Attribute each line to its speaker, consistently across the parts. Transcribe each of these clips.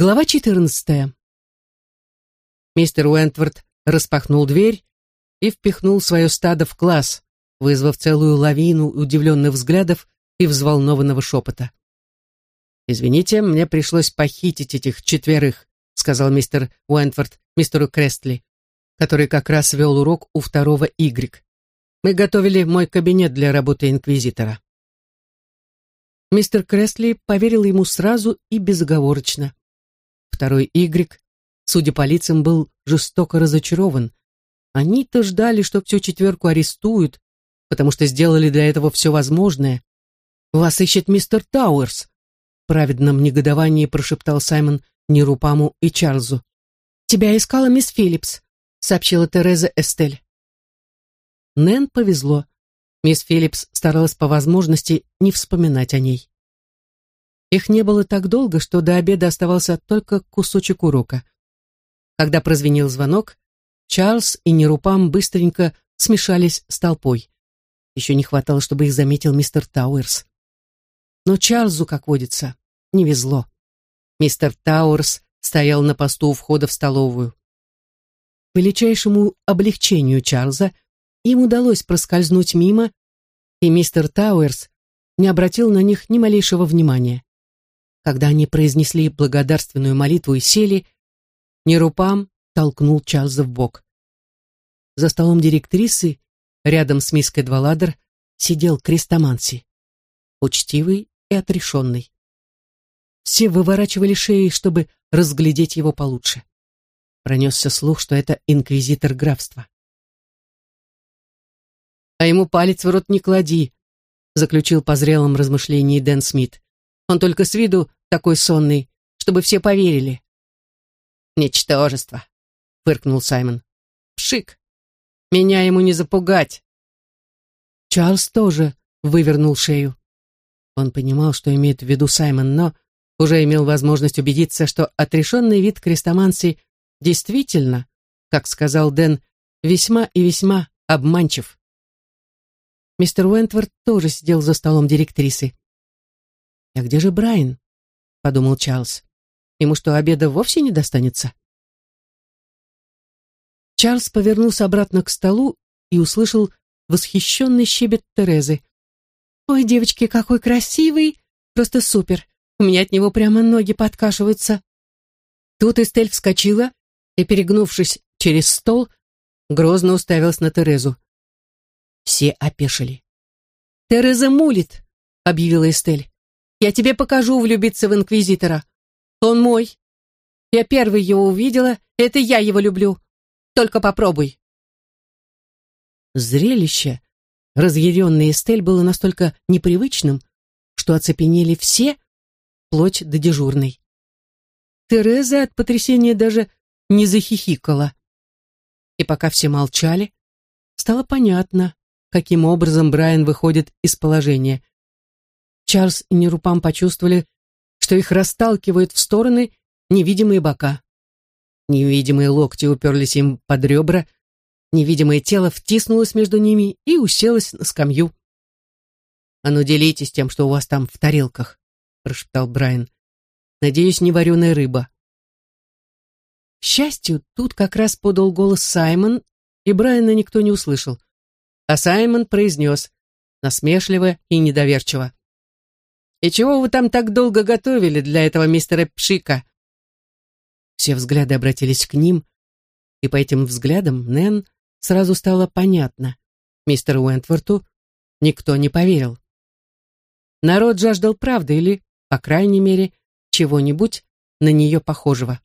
Speaker 1: Глава 14. Мистер Уэнтворд распахнул дверь и впихнул свое стадо в класс, вызвав целую лавину удивленных взглядов и взволнованного шепота. «Извините, мне пришлось похитить этих четверых», сказал мистер Уэнтворд мистеру Крестли, который как раз вел урок у второго Y. «Мы готовили мой кабинет для работы инквизитора». Мистер Крестли поверил ему сразу и безоговорочно. Второй Y, судя по лицам, был жестоко разочарован. Они-то ждали, что всю четверку арестуют, потому что сделали для этого все возможное. «Вас ищет мистер Тауэрс», — в праведном негодовании прошептал Саймон Нерупаму и Чарльзу. «Тебя искала мисс Филлипс», — сообщила Тереза Эстель. Нэн повезло. Мисс Филлипс старалась по возможности не вспоминать о ней. Их не было так долго, что до обеда оставался только кусочек урока. Когда прозвенел звонок, Чарльз и Нерупам быстренько смешались с толпой. Еще не хватало, чтобы их заметил мистер Тауэрс. Но Чарльзу, как водится, не везло. Мистер Тауэрс стоял на посту у входа в столовую. К величайшему облегчению Чарльза им удалось проскользнуть мимо, и мистер Тауэрс не обратил на них ни малейшего внимания. Когда они произнесли благодарственную молитву и сели, Нерупам толкнул Чарльза в бок. За столом директрисы, рядом с миской Дваладер, сидел Крестоманси, учтивый и отрешенный. Все выворачивали шеи, чтобы разглядеть его получше. Пронесся слух, что это инквизитор графства. «А ему палец в рот не клади», заключил по зрелом размышлении Дэн Смит. «Он только с виду такой сонный, чтобы все поверили». «Ничтожество», — фыркнул Саймон. «Пшик! Меня ему не запугать!» Чарльз тоже вывернул шею. Он понимал, что имеет в виду Саймон, но уже имел возможность убедиться, что отрешенный вид крестоманции действительно, как сказал Дэн, весьма и весьма обманчив. Мистер Уэнтворд тоже сидел за столом директрисы. «А где же Брайан?» — подумал Чарльз. «Ему что, обеда вовсе не достанется?» Чарльз повернулся обратно к столу и услышал восхищенный щебет Терезы. «Ой, девочки, какой красивый! Просто супер! У меня от него прямо ноги подкашиваются. Тут Эстель вскочила и, перегнувшись через стол, грозно уставилась на Терезу. Все опешили. «Тереза мулит», — объявила Эстель. «Я тебе покажу влюбиться в Инквизитора. Он мой. Я первый его увидела, это я его люблю. Только попробуй». Зрелище, разъяренный Эстель, было настолько непривычным, что оцепенели все, вплоть до дежурной. Тереза от потрясения даже не захихикала. И пока все молчали, стало понятно, каким образом Брайан выходит из положения. Чарльз и Нерупам почувствовали, что их расталкивают в стороны невидимые бока. Невидимые локти уперлись им под ребра, невидимое тело втиснулось между ними и уселось на скамью. «А ну делитесь тем, что у вас там в тарелках», прошептал Брайан. «Надеюсь, не вареная рыба». К счастью, тут как раз подал голос Саймон, и Брайана никто не услышал. А Саймон произнес, насмешливо и недоверчиво. «И чего вы там так долго готовили для этого мистера Пшика?» Все взгляды обратились к ним, и по этим взглядам Нэн сразу стало понятно. Мистеру Уэнтворту никто не поверил. Народ жаждал правды или по крайней мере, чего-нибудь на нее похожего.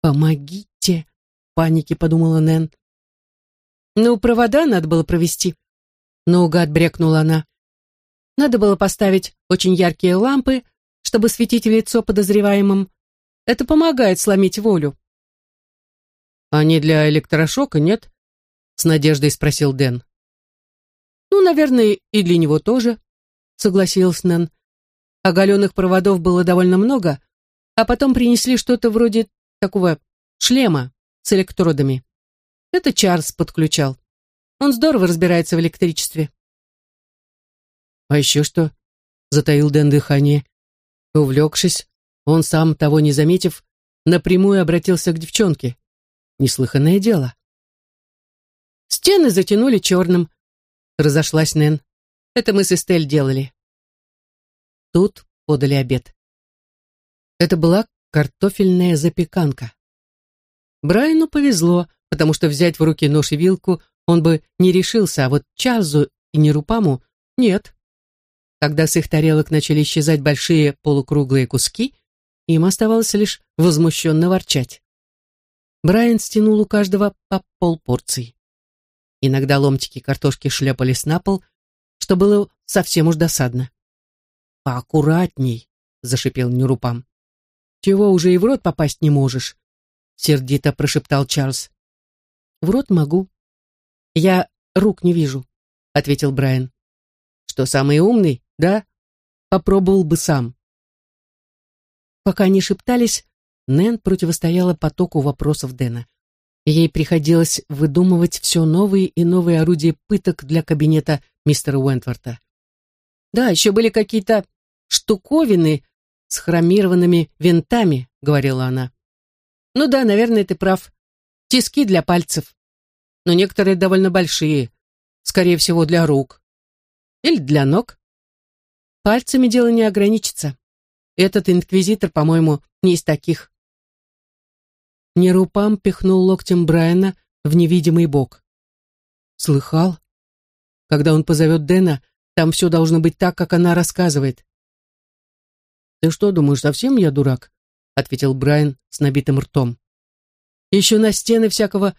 Speaker 1: «Помогите!» — панике подумала Нэн. «Ну, провода надо было провести», — наугад брекнула она. «Надо было поставить очень яркие лампы, чтобы светить в лицо подозреваемым. Это помогает сломить волю». «А не для электрошока, нет?» — с надеждой спросил Дэн. «Ну, наверное, и для него тоже», — согласился Нэн. Оголенных проводов было довольно много, а потом принесли что-то вроде такого шлема с электродами. Это Чарльз подключал. Он здорово разбирается в электричестве. А еще что? Затаил Дэн дыхание. Увлекшись, он сам, того не заметив, напрямую обратился к девчонке. Неслыханное дело. «Стены затянули черным», — разошлась Нэн. «Это мы с Эстель делали». Тут подали обед. Это была картофельная запеканка. Брайану повезло, потому что взять в руки нож и вилку он бы не решился, а вот Чарльзу и Нерупаму нет. Когда с их тарелок начали исчезать большие полукруглые куски, им оставалось лишь возмущенно ворчать. Брайан стянул у каждого по полпорции. Иногда ломтики картошки шлепались на пол, что было совсем уж досадно. «Поаккуратней», — зашипел Нерупам. «Чего уже и в рот попасть не можешь?» — сердито прошептал Чарльз. «В рот могу. Я рук не вижу», — ответил Брайан. «Что, самый умный, да? Попробовал бы сам». Пока они шептались, Нэн противостояла потоку вопросов Дэна. Ей приходилось выдумывать все новые и новые орудия пыток для кабинета мистера Уэнтворта. «Да, еще были какие-то штуковины с хромированными винтами», — говорила она. «Ну да, наверное, ты прав. Тиски для пальцев. Но некоторые довольно большие, скорее всего, для рук. Или для ног. Пальцами дело не ограничится. Этот инквизитор, по-моему, не из таких». Нерупам пихнул локтем Брайана в невидимый бок. «Слыхал? Когда он позовет Дэна, там все должно быть так, как она рассказывает». «Ты что, думаешь, совсем я дурак?» — ответил Брайан с набитым ртом. «Еще на стены всякого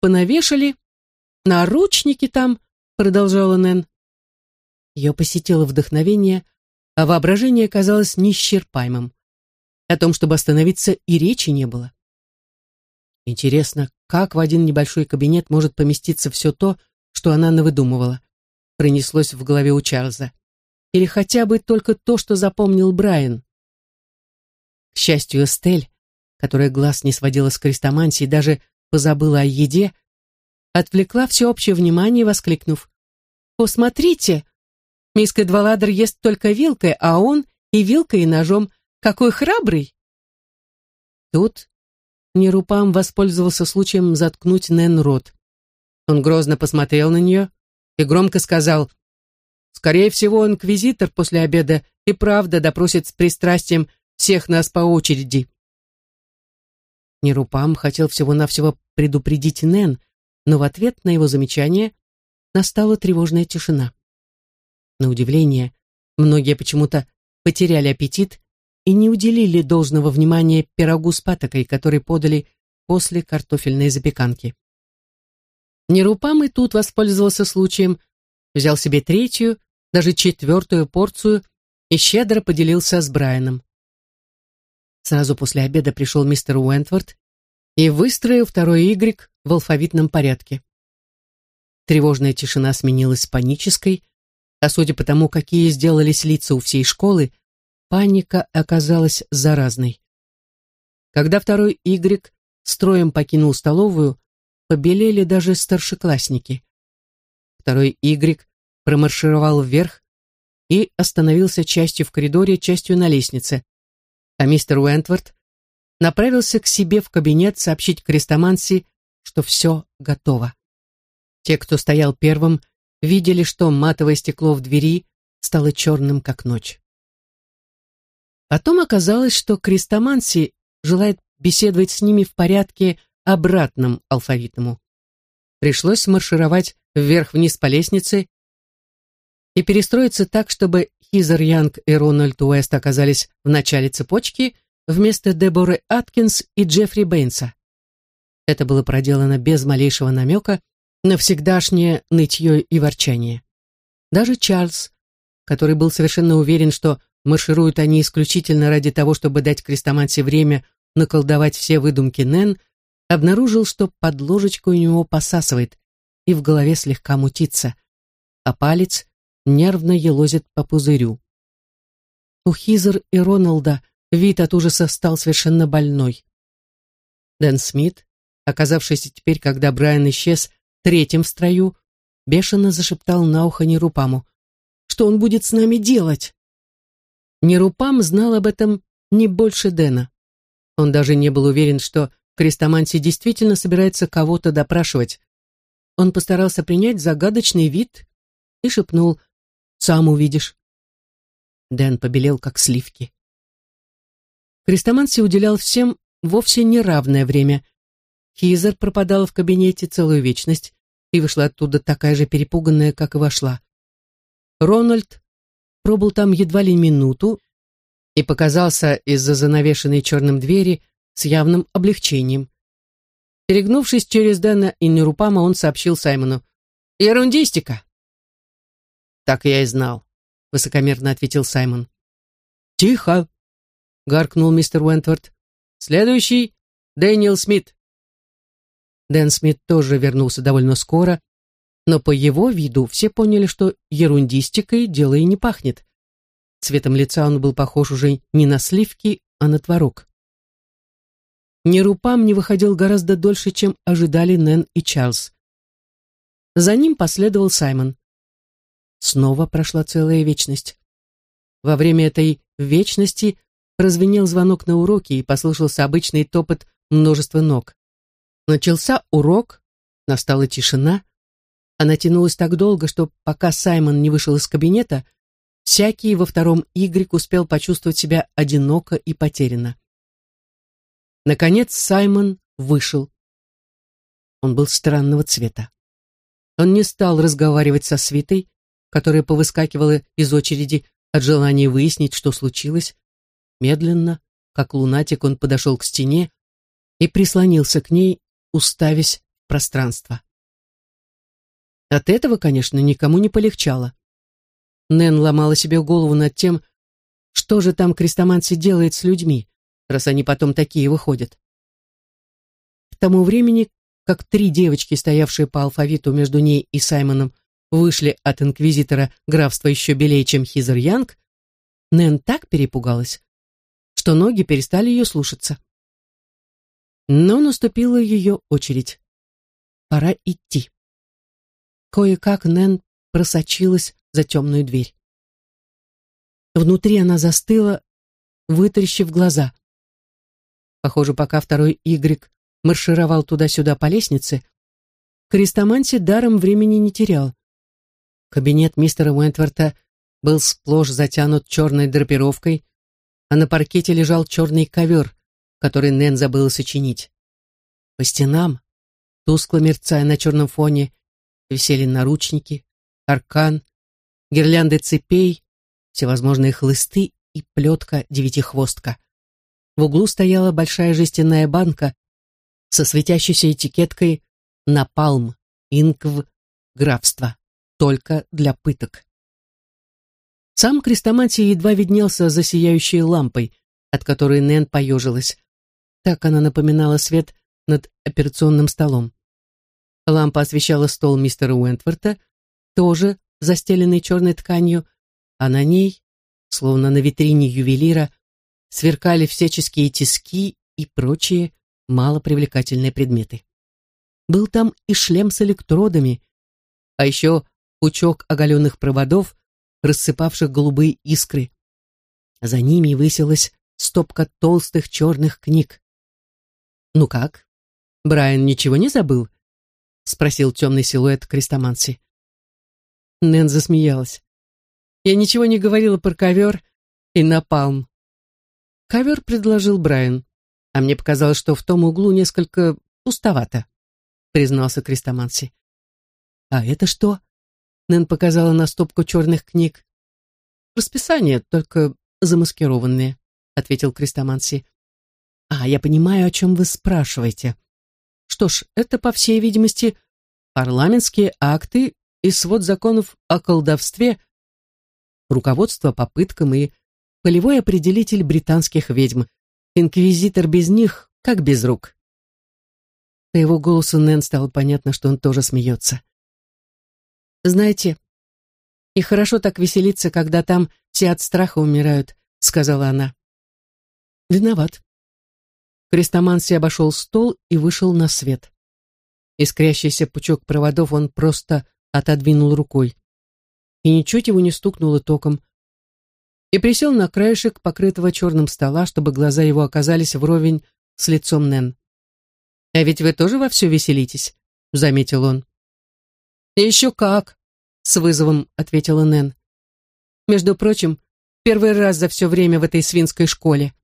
Speaker 1: понавешали, наручники там», — продолжала Нэн. Ее посетило вдохновение, а воображение казалось неисчерпаемым. О том, чтобы остановиться, и речи не было. Интересно, как в один небольшой кабинет может поместиться все то, что она навыдумывала? Пронеслось в голове у Чарльза. Или хотя бы только то, что запомнил Брайан. К счастью, Эстель, которая глаз не сводила с крестомансии, даже позабыла о еде, отвлекла всеобщее внимание, воскликнув. «Посмотрите! Мисс Кэдваладер ест только вилкой, а он и вилкой, и ножом. Какой храбрый!» Тут Нерупам воспользовался случаем заткнуть Нэн рот. Он грозно посмотрел на нее и громко сказал, «Скорее всего, инквизитор после обеда и правда допросит с пристрастием всех нас по очереди». Нерупам хотел всего-навсего предупредить Нэн, но в ответ на его замечание настала тревожная тишина. На удивление, многие почему-то потеряли аппетит и не уделили должного внимания пирогу с патокой, который подали после картофельной запеканки. Нерупам и тут воспользовался случаем, взял себе третью, даже четвертую порцию и щедро поделился с Брайаном. Сразу после обеда пришел мистер Уэнтворд и выстроил второй Y в алфавитном порядке. Тревожная тишина сменилась панической, а судя по тому, какие сделались лица у всей школы, Паника оказалась заразной. Когда второй Y строем покинул столовую, побелели даже старшеклассники. Второй Y промаршировал вверх и остановился частью в коридоре, частью на лестнице, а мистер Уэнтворд направился к себе в кабинет сообщить Крестоманси, что все готово. Те, кто стоял первым, видели, что матовое стекло в двери стало черным, как ночь. Потом оказалось, что Крестоманси желает беседовать с ними в порядке обратном алфавитному. Пришлось маршировать вверх-вниз по лестнице и перестроиться так, чтобы Хизер Янг и Рональд Уэст оказались в начале цепочки вместо Деборы Аткинс и Джеффри Бэйнса. Это было проделано без малейшего намека на всегдашнее нытье и ворчание. Даже Чарльз, который был совершенно уверен, что маршируют они исключительно ради того, чтобы дать крестомансе время наколдовать все выдумки Нэн, обнаружил, что под ложечкой у него посасывает и в голове слегка мутится, а палец нервно елозит по пузырю. У Хизер и Роналда вид от ужаса стал совершенно больной. Дэн Смит, оказавшийся теперь, когда Брайан исчез, третьим в строю, бешено зашептал на ухо Нерупаму. «Что он будет с нами делать?» Нерупам знал об этом не больше Дэна. Он даже не был уверен, что Крестоманси действительно собирается кого-то допрашивать. Он постарался принять загадочный вид и шепнул «Сам увидишь». Дэн побелел, как сливки. Крестоманси уделял всем вовсе неравное время. Хизер пропадала в кабинете целую вечность и вышла оттуда такая же перепуганная, как и вошла. Рональд пробыл там едва ли минуту и показался из-за занавешенной черным двери с явным облегчением. Перегнувшись через Дэна и Нерупама, он сообщил Саймону. «Ерундистика!» «Так я и знал», — высокомерно ответил Саймон. «Тихо!» — гаркнул мистер Уэнтворд. «Следующий — Дэниел Смит». Дэн Смит тоже вернулся довольно скоро, но по его виду все поняли, что ерундистикой дело и не пахнет. Цветом лица он был похож уже не на сливки, а на творог. Нерупам не выходил гораздо дольше, чем ожидали Нэн и Чарльз. За ним последовал Саймон. Снова прошла целая вечность. Во время этой вечности прозвенел звонок на уроке и послышался обычный топот множества ног. Начался урок, настала тишина. Она тянулась так долго, что пока Саймон не вышел из кабинета, всякий во втором Y успел почувствовать себя одиноко и потерянно. Наконец Саймон вышел. Он был странного цвета. Он не стал разговаривать со свитой, которая повыскакивала из очереди от желания выяснить, что случилось. Медленно, как лунатик, он подошел к стене и прислонился к ней, уставясь в пространство. От этого, конечно, никому не полегчало. Нэн ломала себе голову над тем, что же там Крестоманси делает с людьми раз они потом такие выходят. К тому времени, как три девочки, стоявшие по алфавиту между ней и Саймоном, вышли от инквизитора графства еще белее, чем Хизер Янг, Нэн так перепугалась, что ноги перестали ее слушаться. Но наступила ее очередь. Пора идти. Кое-как Нэн просочилась за темную дверь. Внутри она застыла, вытаращив глаза. Похоже, пока второй Y маршировал туда-сюда по лестнице, Крестоманси даром времени не терял. Кабинет мистера Уэнтворта был сплошь затянут черной драпировкой, а на паркете лежал черный ковер, который Нэн забыла сочинить. По стенам, тускло мерцая на черном фоне, висели наручники, аркан, гирлянды цепей, всевозможные хлысты и плетка-девятихвостка. В углу стояла большая жестяная банка со светящейся этикеткой «Напалм, Инкв, графство. Только для пыток». Сам Крестомантий едва виднелся за сияющей лампой, от которой Нэн поежилась. Так она напоминала свет над операционным столом. Лампа освещала стол мистера Уэнтворта, тоже застеленный черной тканью, а на ней, словно на витрине ювелира, сверкали всяческие тиски и прочие малопривлекательные предметы. Был там и шлем с электродами, а еще пучок оголенных проводов, рассыпавших голубые искры. За ними высилась стопка толстых черных книг. «Ну как? Брайан ничего не забыл?» — спросил темный силуэт Крестоманси. Нэн засмеялась. «Я ничего не говорила про ковер и напалм. Ковер предложил Брайан, а мне показалось, что в том углу несколько пустовато, признался Крестоманси. А это что? Нэн показала на стопку черных книг. Расписание, только замаскированные, ответил Крестоманси. А, я понимаю, о чем вы спрашиваете. Что ж, это, по всей видимости, парламентские акты и свод законов о колдовстве, руководство по пыткам и полевой определитель британских ведьм. Инквизитор без них, как без рук. По его голосу Нэн стало понятно, что он тоже смеется. «Знаете, и хорошо так веселиться, когда там все от страха умирают», — сказала она. «Виноват». Крестоманси обошел стол и вышел на свет. Искрящийся пучок проводов он просто отодвинул рукой. И ничуть его не стукнуло током. и присел на краешек покрытого черным стола, чтобы глаза его оказались вровень с лицом Нэн. «А ведь вы тоже во все веселитесь», — заметил он. «Еще как», — с вызовом ответила Нэн. «Между прочим, первый раз за все время в этой свинской школе».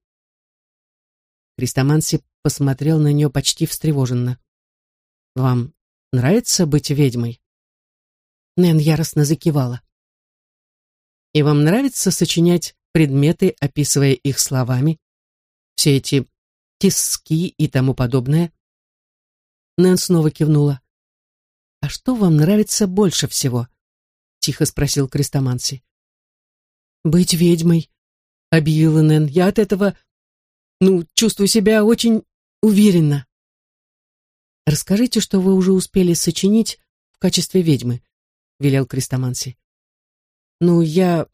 Speaker 1: Крестоманси посмотрел на нее почти встревоженно. «Вам нравится быть ведьмой?» Нэн яростно закивала. «И вам нравится сочинять предметы, описывая их словами? Все эти тиски и тому подобное?» Нэн снова кивнула. «А что вам нравится больше всего?» — тихо спросил Крестоманси. «Быть ведьмой», — объявила Нэн. «Я от этого, ну, чувствую себя очень уверенно». «Расскажите, что вы уже успели сочинить в качестве ведьмы», — велел Крестоманси. «Ну, я...»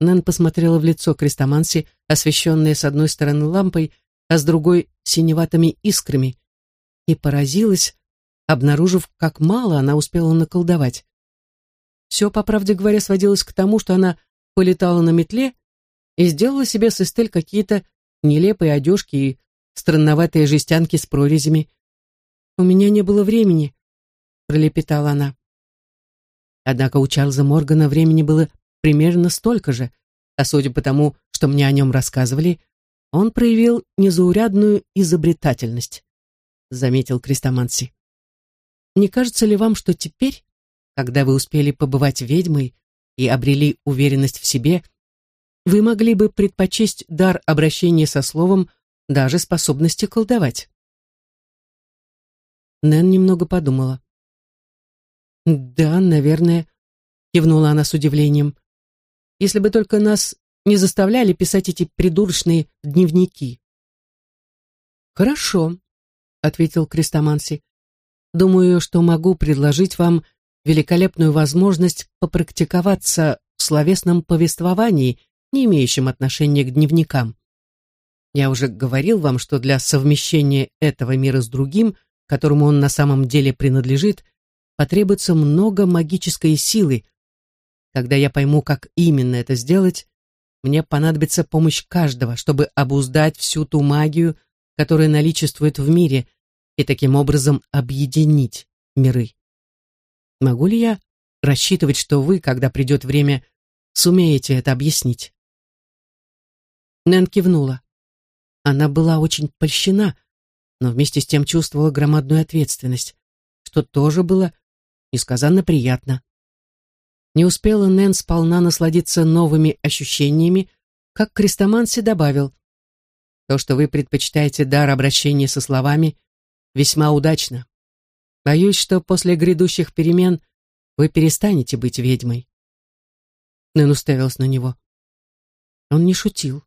Speaker 1: Нэн посмотрела в лицо Крестоманси, освещенное с одной стороны лампой, а с другой — синеватыми искрами, и поразилась, обнаружив, как мало она успела наколдовать. Все, по правде говоря, сводилось к тому, что она полетала на метле и сделала себе с Эстель какие-то нелепые одежки и странноватые жестянки с прорезями. «У меня не было времени», — пролепетала она. Однако у Чарльза Моргана времени было примерно столько же, а судя по тому, что мне о нем рассказывали, он проявил незаурядную изобретательность заметил Крестоманси. Не кажется ли вам, что теперь, когда вы успели побывать ведьмой и обрели уверенность в себе, вы могли бы предпочесть дар обращения со словом даже способности колдовать? Нэн немного подумала. «Да, наверное», — кивнула она с удивлением. «Если бы только нас не заставляли писать эти придурочные дневники». «Хорошо», ответил Крестоманси. Думаю, что могу предложить вам великолепную возможность попрактиковаться в словесном повествовании, не имеющем отношения к дневникам. Я уже говорил вам, что для совмещения этого мира с другим, которому он на самом деле принадлежит, потребуется много магической силы. Когда я пойму, как именно это сделать, мне понадобится помощь каждого, чтобы обуздать всю ту магию, которая наличествует в мире, и таким образом объединить миры. Могу ли я рассчитывать, что вы, когда придет время, сумеете это объяснить?» Нэн кивнула. Она была очень польщена, но вместе с тем чувствовала громадную ответственность, что тоже было несказанно приятно. Не успела Нэн сполна насладиться новыми ощущениями, как Крестоманси добавил, «То, что вы предпочитаете дар обращения со словами, весьма удачно. Боюсь, что после грядущих перемен вы перестанете быть ведьмой. Нэн уставился на него. Он не шутил.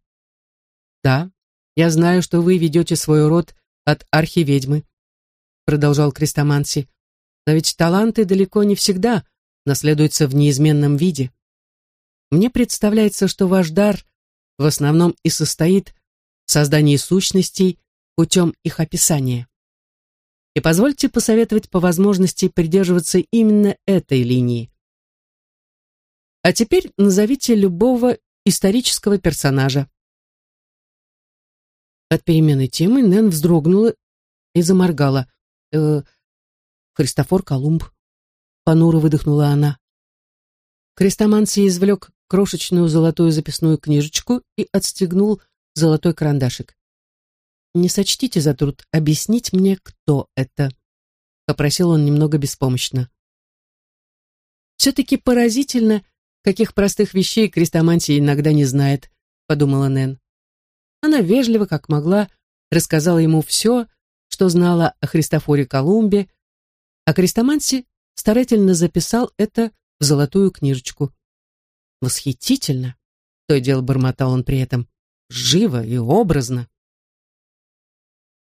Speaker 1: Да, я знаю, что вы ведете свой род от архиведьмы, продолжал Крестоманси. Но ведь таланты далеко не всегда наследуются в неизменном виде. Мне представляется, что ваш дар в основном и состоит в создании сущностей путем их описания. И позвольте посоветовать по возможности придерживаться именно этой линии. А теперь назовите любого исторического персонажа. От перемены темы Нэн вздрогнула и заморгала. «Э, «Христофор Колумб», — понуро выдохнула она. Крестоманси извлек крошечную золотую записную книжечку и отстегнул золотой карандашик не сочтите за труд объяснить мне, кто это», — попросил он немного беспомощно. «Все-таки поразительно, каких простых вещей Крестомантия иногда не знает», — подумала Нэн. Она вежливо, как могла, рассказала ему все, что знала о Христофоре Колумбе, а Крестоманси старательно записал это в золотую книжечку. «Восхитительно!» — то и дело бормотал он при этом. «Живо и образно!»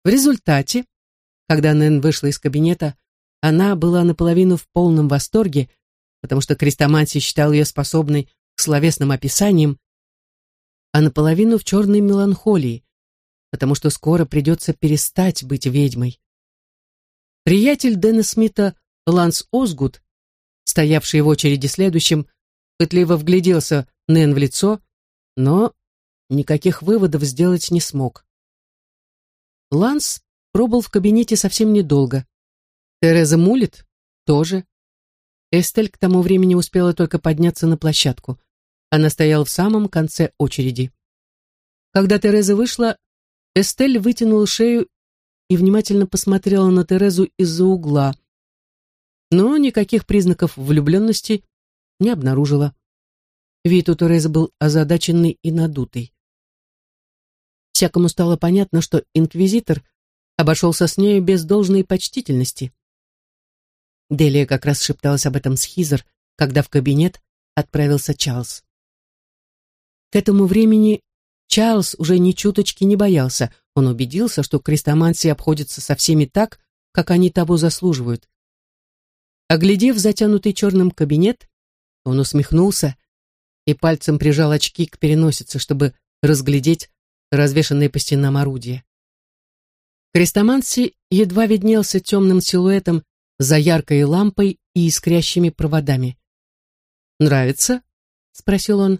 Speaker 1: В результате, когда Нэн вышла из кабинета, она была наполовину в полном восторге, потому что Крестоманси считал ее способной к словесным описаниям, а наполовину в черной меланхолии, потому что скоро придется перестать быть ведьмой. Приятель Дэна Смита Ланс Озгуд, стоявший в очереди следующим, пытливо вгляделся Нэн в лицо, но никаких выводов сделать не смог. Ланс пробыл в кабинете совсем недолго. Тереза Мулит тоже. Эстель к тому времени успела только подняться на площадку. Она стояла в самом конце очереди. Когда Тереза вышла, Эстель вытянула шею и внимательно посмотрела на Терезу из-за угла, но никаких признаков влюбленности не обнаружила. Вид у Терезы был озадаченный и надутый. Всякому стало понятно, что инквизитор обошелся с нею без должной почтительности. Делия как раз шепталась об этом с Хизер, когда в кабинет отправился Чарльз. К этому времени Чарльз уже ни чуточки не боялся. Он убедился, что крестомансия обходится со всеми так, как они того заслуживают. Оглядев затянутый черным кабинет, он усмехнулся и пальцем прижал очки к переносице, чтобы разглядеть развешанные по стенам орудия. Крестоманси едва виднелся темным силуэтом за яркой лампой и искрящими проводами. «Нравится?» — спросил он.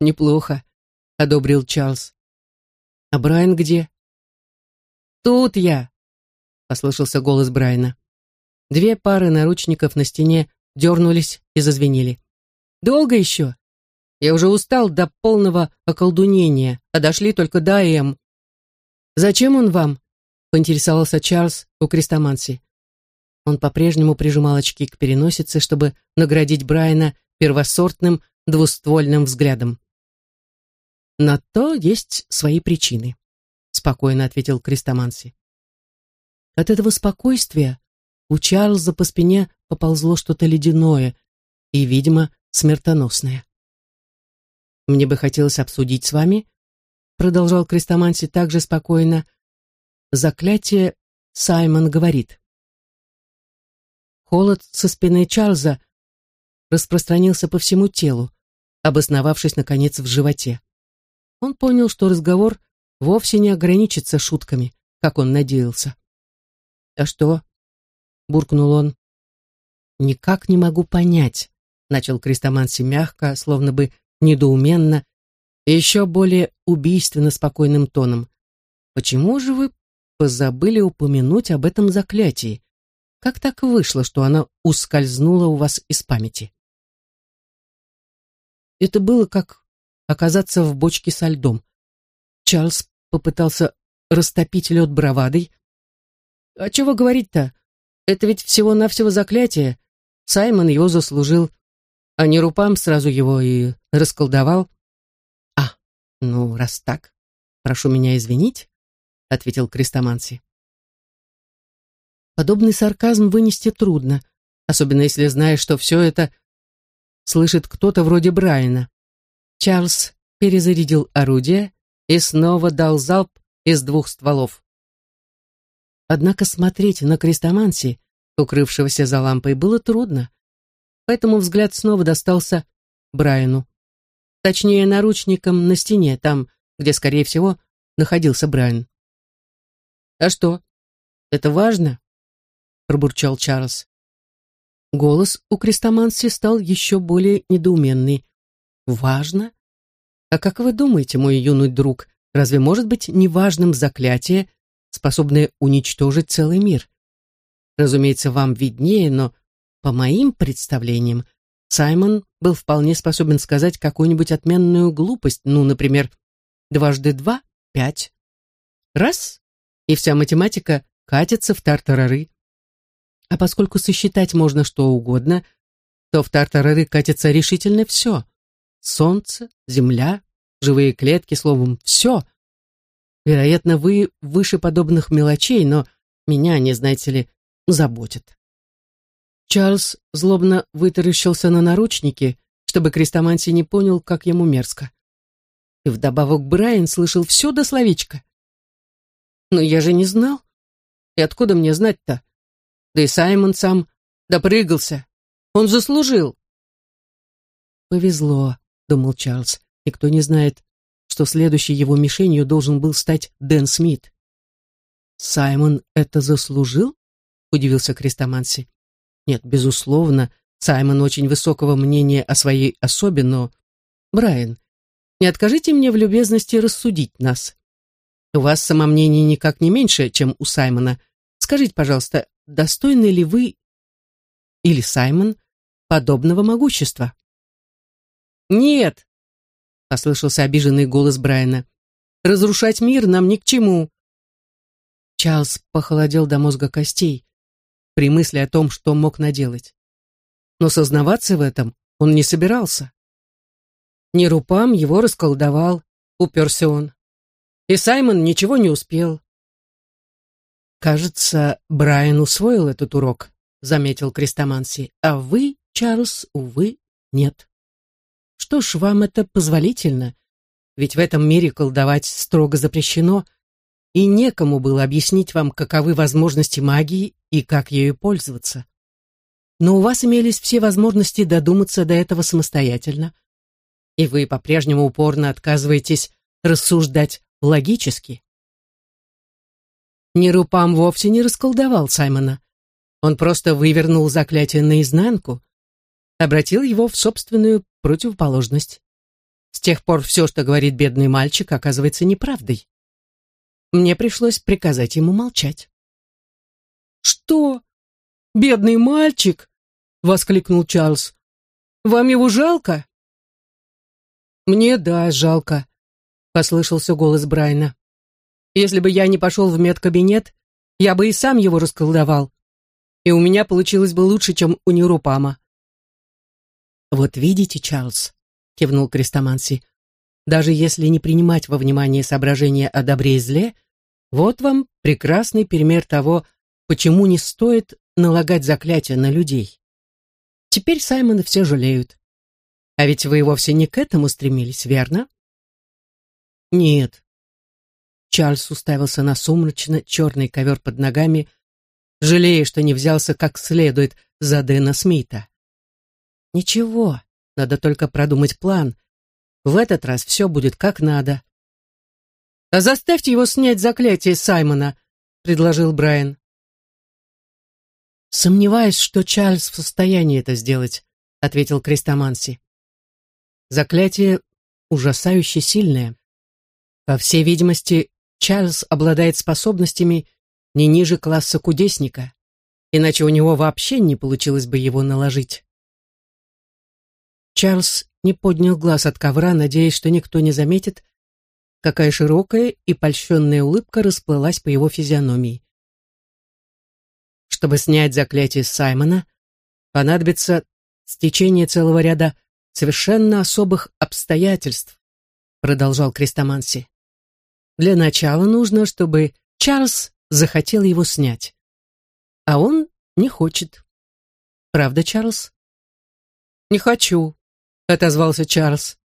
Speaker 1: «Неплохо», — одобрил Чарльз. «А Брайан где?» «Тут я», — послышался голос Брайана. Две пары наручников на стене дернулись и зазвенели. «Долго еще?» «Я уже устал до полного околдунения, а дошли только до М». «Зачем он вам?» — поинтересовался Чарльз у Крестоманси. Он по-прежнему прижимал очки к переносице, чтобы наградить Брайана первосортным двуствольным взглядом. «На то есть свои причины», — спокойно ответил Крестоманси. От этого спокойствия у Чарльза по спине поползло что-то ледяное и, видимо, смертоносное. «Мне бы хотелось обсудить с вами», — продолжал Крестоманси также спокойно, «заклятие Саймон говорит». Холод со спины Чарльза распространился по всему телу, обосновавшись, наконец, в животе. Он понял, что разговор вовсе не ограничится шутками, как он надеялся. «А что?» — буркнул он. «Никак не могу понять», — начал Крестоманси мягко, словно бы недоуменно, еще более убийственно спокойным тоном. «Почему же вы позабыли упомянуть об этом заклятии? Как так вышло, что оно ускользнуло у вас из памяти? Это было как оказаться в бочке со льдом. Чарльз попытался растопить лед бравадой. А чего говорить-то? Это ведь всего-навсего заклятие. Саймон его заслужил, а не Рупам сразу его и расколдовал. А, ну, раз так, прошу меня извинить, ответил Крестоманси. Подобный сарказм вынести трудно, особенно если знаешь, что все это слышит кто-то вроде Брайана. Чарльз перезарядил орудие и снова дал залп из двух стволов. Однако смотреть на крестоманси, укрывшегося за лампой, было трудно, поэтому взгляд снова достался Брайану. Точнее, наручникам на стене, там, где, скорее всего, находился Брайан. «А что? Это важно?» пробурчал Чарльз. Голос у Крестоманси стал еще более недоуменный. «Важно? А как вы думаете, мой юный друг, разве может быть неважным заклятие, способное уничтожить целый мир? Разумеется, вам виднее, но по моим представлениям Саймон был вполне способен сказать какую-нибудь отменную глупость, ну, например, дважды два — пять. Раз — и вся математика катится в тартарары. А поскольку сосчитать можно что угодно, то в тартарары катится решительно все. Солнце, земля, живые клетки, словом, все. Вероятно, вы выше подобных мелочей, но меня, не знаете ли, заботит. Чарльз злобно вытаращился на наручники, чтобы Крестоманси не понял, как ему мерзко. И вдобавок Брайан слышал все до словечка. «Но я же не знал. И откуда мне знать-то?» Да и Саймон сам допрыгался. Он заслужил. «Повезло», — думал Чарльз. «Никто не знает, что следующей его мишенью должен был стать Дэн Смит». «Саймон это заслужил?» — удивился Крестоманси. «Нет, безусловно, Саймон очень высокого мнения о своей особе, но... Брайан, не откажите мне в любезности рассудить нас. У вас самомнение никак не меньше, чем у Саймона. Скажите, пожалуйста, достойны ли вы или Саймон подобного могущества? «Нет!» — послышался обиженный голос Брайана. «Разрушать мир нам ни к чему!» Чарльз похолодел до мозга костей при мысли о том, что мог наделать. Но сознаваться в этом он не собирался. Нерупам его расколдовал, уперся он. И Саймон ничего не успел. «Кажется, Брайан усвоил этот урок», — заметил Крестоманси. «А вы, Чарльз, увы, нет». Что ж, вам это позволительно, ведь в этом мире колдовать строго запрещено, и некому было объяснить вам, каковы возможности магии и как ею пользоваться. Но у вас имелись все возможности додуматься до этого самостоятельно, и вы по-прежнему упорно отказываетесь рассуждать логически. Нерупам вовсе не расколдовал Саймона. Он просто вывернул заклятие наизнанку, обратил его в собственную противоположность. С тех пор все, что говорит бедный мальчик, оказывается неправдой. Мне пришлось приказать ему молчать. «Что? Бедный мальчик?» — воскликнул Чарльз. «Вам его жалко?» «Мне, да, жалко», — послышался голос Брайна. «Если бы я не пошел в медкабинет, я бы и сам его расколдовал, и у меня получилось бы лучше, чем у Нерупама. «Вот видите, Чарльз», — кивнул Крестоманси, «даже если не принимать во внимание соображения о добре и зле, вот вам прекрасный пример того, почему не стоит налагать заклятия на людей. Теперь Саймона все жалеют. А ведь вы вовсе не к этому стремились, верно? Нет. Чарльз уставился на сумрачно черный ковер под ногами, жалея, что не взялся как следует за Дэна Смита. Ничего, надо только продумать план. В этот раз все будет как надо. «А заставьте его снять заклятие Саймона», — предложил Брайан. «Сомневаюсь, что Чарльз в состоянии это сделать», — ответил Крестоманси. «Заклятие ужасающе сильное. По всей видимости, Чарльз обладает способностями не ниже класса кудесника, иначе у него вообще не получилось бы его наложить». Чарльз не поднял глаз от ковра, надеясь, что никто не заметит, какая широкая и польщенная улыбка расплылась по его физиономии. Чтобы снять заклятие Саймона, понадобится стечение целого ряда совершенно особых обстоятельств, продолжал Крестоманси. Для начала нужно, чтобы Чарльз захотел его снять. А он не хочет. Правда, Чарльз? Не хочу, — отозвался Чарльз.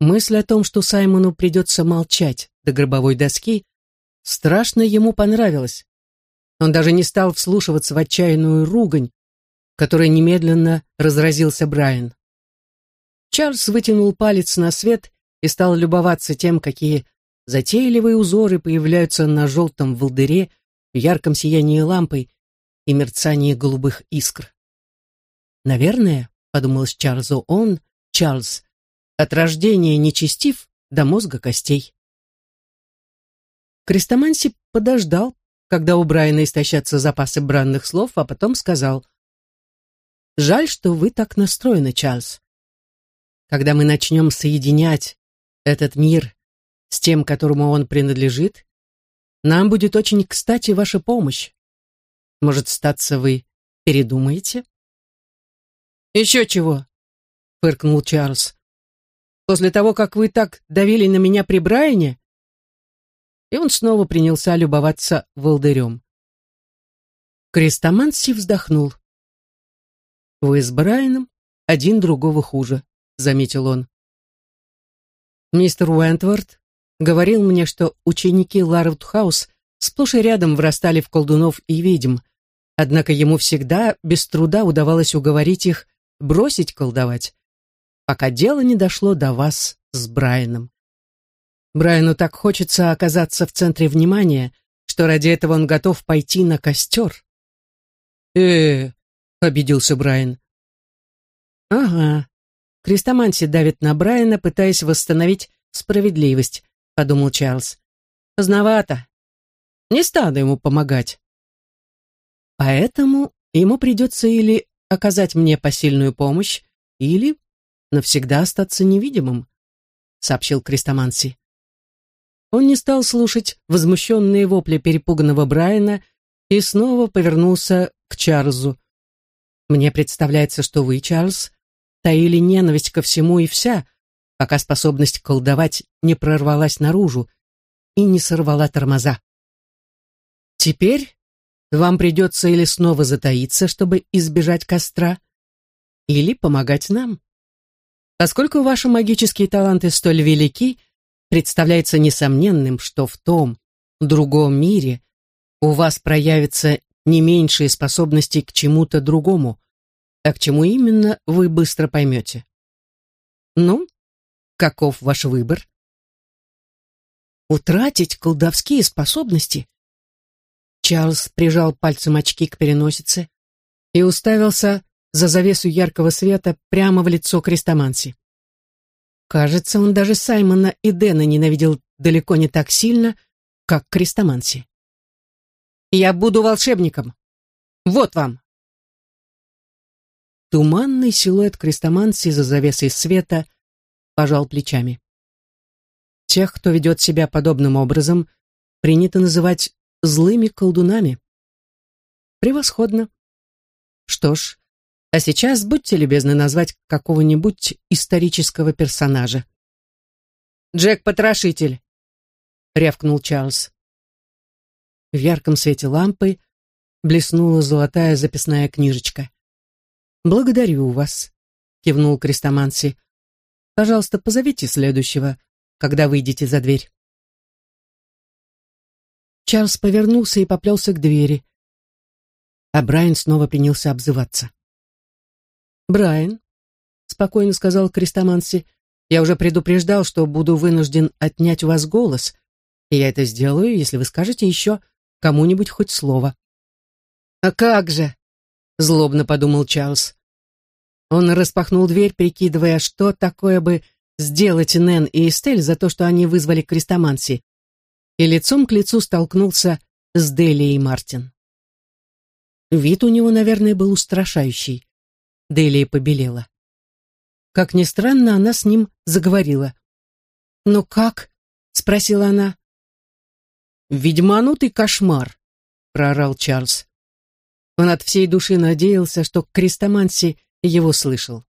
Speaker 1: Мысль о том, что Саймону придется молчать до гробовой доски, страшно ему понравилась. Он даже не стал вслушиваться в отчаянную ругань, которой немедленно разразился Брайан. Чарльз вытянул палец на свет и стал любоваться тем, какие затейливые узоры появляются на желтом волдыре в ярком сиянии лампы и мерцании голубых искр. Наверное, — подумалось Чарльзу, — он, Чарльз, от рождения нечестив до мозга костей. Крестоманси подождал, когда у Брайана истощатся запасы бранных слов, а потом сказал, «Жаль, что вы так настроены, Чарльз. Когда мы начнем соединять этот мир с тем, которому он принадлежит, нам будет очень кстати ваша помощь. Может, статься вы передумаете?» «Еще чего?» — фыркнул Чарльз. «После того, как вы так давили на меня при Брайане?» И он снова принялся любоваться волдырем. Крестоманси вздохнул. «Вы с Брайаном один другого хуже», — заметил он. Мистер Уэнтворт говорил мне, что ученики Ларвудхаус сплошь и рядом вырастали в колдунов и ведьм, однако ему всегда без труда удавалось уговорить их бросить колдовать, пока дело не дошло до вас с Брайаном. Брайану так хочется оказаться в центре внимания, что ради этого он готов пойти на костер. э, -э обиделся Брайан. Ага, Крестоманси давит на Брайана, пытаясь восстановить справедливость, подумал Чарльз. Поздновато. Не стану ему помогать. Поэтому ему придется или оказать мне посильную помощь, или навсегда остаться невидимым, сообщил Крестоманси. Он не стал слушать возмущенные вопли перепуганного Брайана и снова повернулся к Чарльзу. «Мне представляется, что вы, Чарльз, таили ненависть ко всему и вся, пока способность колдовать не прорвалась наружу и не сорвала тормоза. Теперь вам придется или снова затаиться, чтобы избежать костра, или помогать нам. Поскольку ваши магические таланты столь велики, представляется несомненным, что в том, другом мире у вас проявятся не меньшие способности к чему-то другому, а к чему именно вы быстро поймете. Ну, каков ваш выбор? Утратить колдовские способности? Чарльз прижал пальцем очки к переносице и уставился за завесу яркого света прямо в лицо Крестоманси. Кажется, он даже Саймона и Дэна ненавидел далеко не так сильно, как Крестоманси. «Я буду волшебником. Вот вам!» Туманный силуэт Крестоманси за завесой света пожал плечами. Тех, кто ведет себя подобным образом, принято называть злыми колдунами. Превосходно. Что ж, а сейчас будьте любезны назвать какого-нибудь исторического персонажа. «Джек-потрошитель!» — рявкнул Чарльз. В ярком свете лампы блеснула золотая записная книжечка. «Благодарю вас», — кивнул Крестоманси. «Пожалуйста, позовите следующего, когда выйдете за дверь». Чарльз повернулся и поплелся к двери, а Брайан снова принялся обзываться. «Брайан», — спокойно сказал Крестоманси, — «я уже предупреждал, что буду вынужден отнять у вас голос, и я это сделаю, если вы скажете еще кому-нибудь хоть слово». «А как же?» — злобно подумал Чарльз. Он распахнул дверь, прикидывая, что такое бы сделать Нэн и Эстель за то, что они вызвали Крестоманси, и лицом к лицу столкнулся с Делией Мартин. Вид у него, наверное, был устрашающий. Делия побелела. Как ни странно, она с ним заговорила. «Ну как?» — спросила она. «Ведьманутый кошмар», — проорал Чарльз. Он от всей души надеялся, что Крестоманси его слышал.